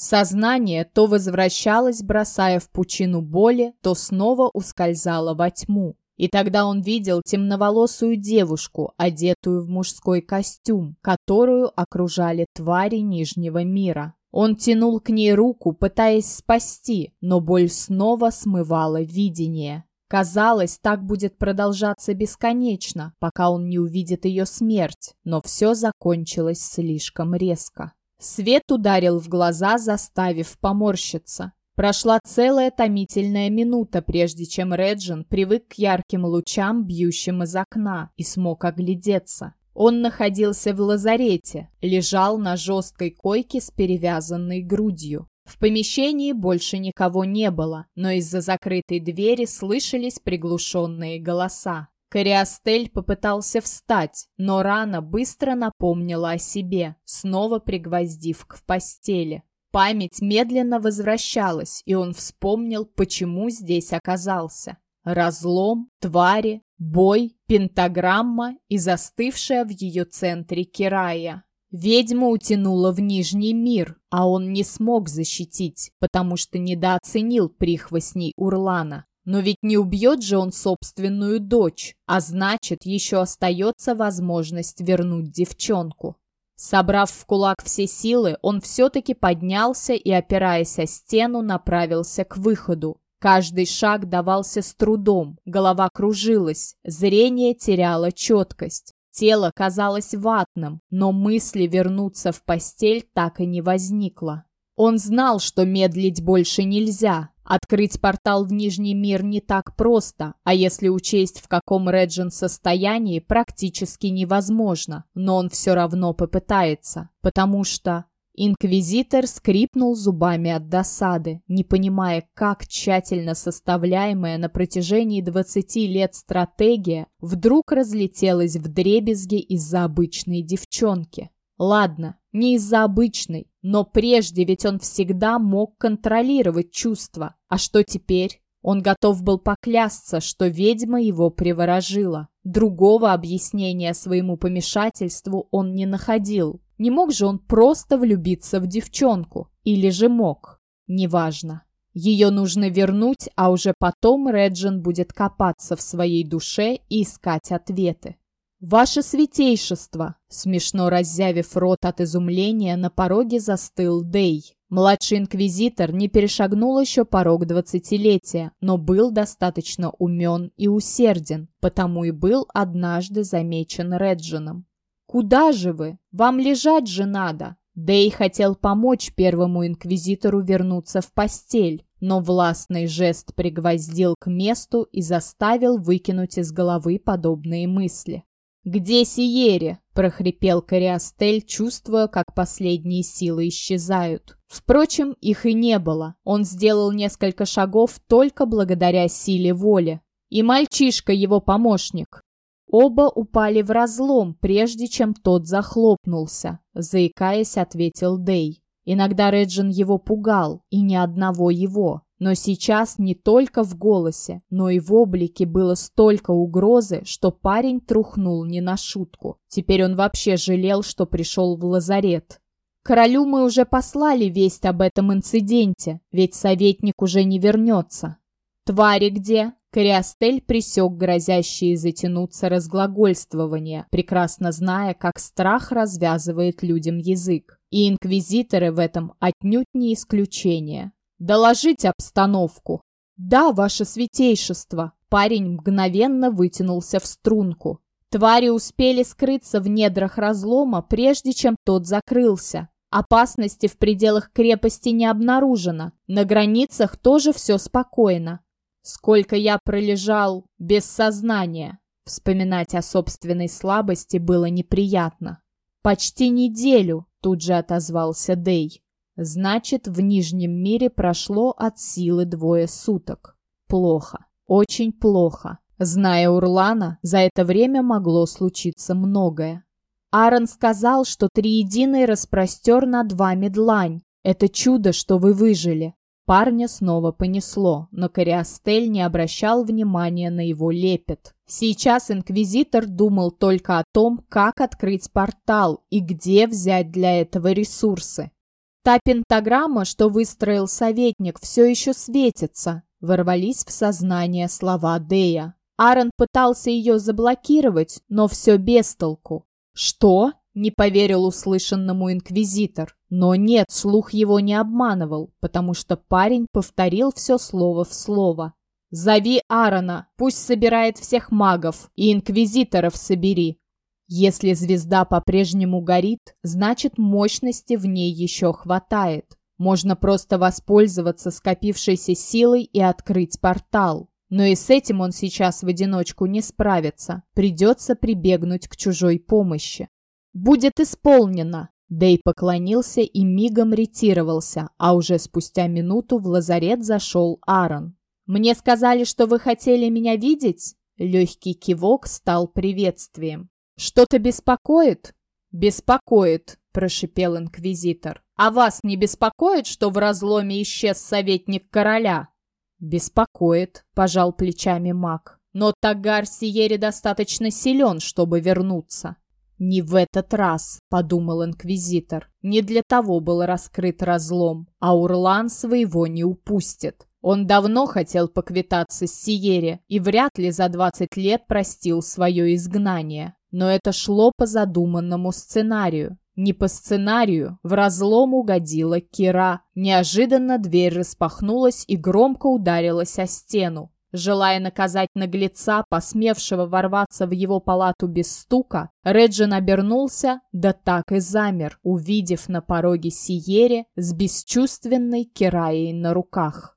Сознание то возвращалось, бросая в пучину боли, то снова ускользало во тьму. И тогда он видел темноволосую девушку, одетую в мужской костюм, которую окружали твари Нижнего мира. Он тянул к ней руку, пытаясь спасти, но боль снова смывала видение. Казалось, так будет продолжаться бесконечно, пока он не увидит ее смерть, но все закончилось слишком резко. Свет ударил в глаза, заставив поморщиться. Прошла целая томительная минута, прежде чем Реджин привык к ярким лучам, бьющим из окна, и смог оглядеться. Он находился в лазарете, лежал на жесткой койке с перевязанной грудью. В помещении больше никого не было, но из-за закрытой двери слышались приглушенные голоса. Кориастель попытался встать, но рана быстро напомнила о себе, снова пригвоздив к постели. Память медленно возвращалась, и он вспомнил, почему здесь оказался. Разлом, твари, бой, пентаграмма и застывшая в ее центре Кирая. Ведьма утянула в Нижний мир, а он не смог защитить, потому что недооценил прихвостней Урлана. Но ведь не убьет же он собственную дочь, а значит, еще остается возможность вернуть девчонку. Собрав в кулак все силы, он все-таки поднялся и, опираясь о стену, направился к выходу. Каждый шаг давался с трудом, голова кружилась, зрение теряло четкость. Тело казалось ватным, но мысли вернуться в постель так и не возникло. Он знал, что медлить больше нельзя, Открыть портал в Нижний мир не так просто, а если учесть, в каком Реджин состоянии, практически невозможно. Но он все равно попытается, потому что... Инквизитор скрипнул зубами от досады, не понимая, как тщательно составляемая на протяжении 20 лет стратегия вдруг разлетелась в дребезги из-за обычной девчонки. Ладно, не из-за обычной, но прежде ведь он всегда мог контролировать чувства. А что теперь? Он готов был поклясться, что ведьма его приворожила. Другого объяснения своему помешательству он не находил. Не мог же он просто влюбиться в девчонку. Или же мог. Неважно. Ее нужно вернуть, а уже потом Реджин будет копаться в своей душе и искать ответы. «Ваше святейшество!» Смешно раззявив рот от изумления, на пороге застыл Дей. Младший инквизитор не перешагнул еще порог двадцатилетия, но был достаточно умен и усерден, потому и был однажды замечен Реджином. «Куда же вы? Вам лежать же надо!» Дей хотел помочь первому инквизитору вернуться в постель, но властный жест пригвоздил к месту и заставил выкинуть из головы подобные мысли. «Где Сиере?» – прохрипел Кориастель, чувствуя, как последние силы исчезают. Впрочем, их и не было. Он сделал несколько шагов только благодаря силе воли. И мальчишка, его помощник. Оба упали в разлом, прежде чем тот захлопнулся. Заикаясь, ответил Дей. Иногда Реджин его пугал, и ни одного его. Но сейчас не только в голосе, но и в облике было столько угрозы, что парень трухнул не на шутку. Теперь он вообще жалел, что пришел в лазарет. Королю мы уже послали весть об этом инциденте, ведь советник уже не вернется. «Твари где?» Кориастель присек грозящие затянуться разглагольствования, прекрасно зная, как страх развязывает людям язык. И инквизиторы в этом отнюдь не исключение. «Доложить обстановку!» «Да, ваше святейшество!» Парень мгновенно вытянулся в струнку. Твари успели скрыться в недрах разлома, прежде чем тот закрылся. Опасности в пределах крепости не обнаружено. На границах тоже все спокойно. Сколько я пролежал без сознания. Вспоминать о собственной слабости было неприятно. «Почти неделю», — тут же отозвался Дей. Значит, в Нижнем мире прошло от силы двое суток. Плохо. Очень плохо. Зная Урлана, за это время могло случиться многое. Аарон сказал, что Триединый распростер над вами длань. Это чудо, что вы выжили. Парня снова понесло, но Кориастель не обращал внимания на его лепет. Сейчас инквизитор думал только о том, как открыть портал и где взять для этого ресурсы. Та пентаграмма, что выстроил советник, все еще светится. Ворвались в сознание слова Дея. Аарон пытался ее заблокировать, но все без толку. «Что?» – не поверил услышанному инквизитор. Но нет, слух его не обманывал, потому что парень повторил все слово в слово. «Зови Аарона, пусть собирает всех магов, и инквизиторов собери». Если звезда по-прежнему горит, значит мощности в ней еще хватает. Можно просто воспользоваться скопившейся силой и открыть портал. Но и с этим он сейчас в одиночку не справится. Придется прибегнуть к чужой помощи. «Будет исполнено!» Дэй поклонился и мигом ретировался, а уже спустя минуту в лазарет зашел Аарон. «Мне сказали, что вы хотели меня видеть?» Легкий кивок стал приветствием. «Что-то беспокоит?» «Беспокоит», – прошипел инквизитор. «А вас не беспокоит, что в разломе исчез советник короля?» «Беспокоит», – пожал плечами маг. «Но Тагар Сиери достаточно силен, чтобы вернуться». «Не в этот раз», — подумал инквизитор. «Не для того был раскрыт разлом, а Урлан своего не упустит. Он давно хотел поквитаться с Сиере и вряд ли за 20 лет простил свое изгнание. Но это шло по задуманному сценарию. Не по сценарию, в разлом угодила Кира. Неожиданно дверь распахнулась и громко ударилась о стену. Желая наказать наглеца, посмевшего ворваться в его палату без стука, Реджин обернулся, да так и замер, увидев на пороге Сиере с бесчувственной Кираей на руках.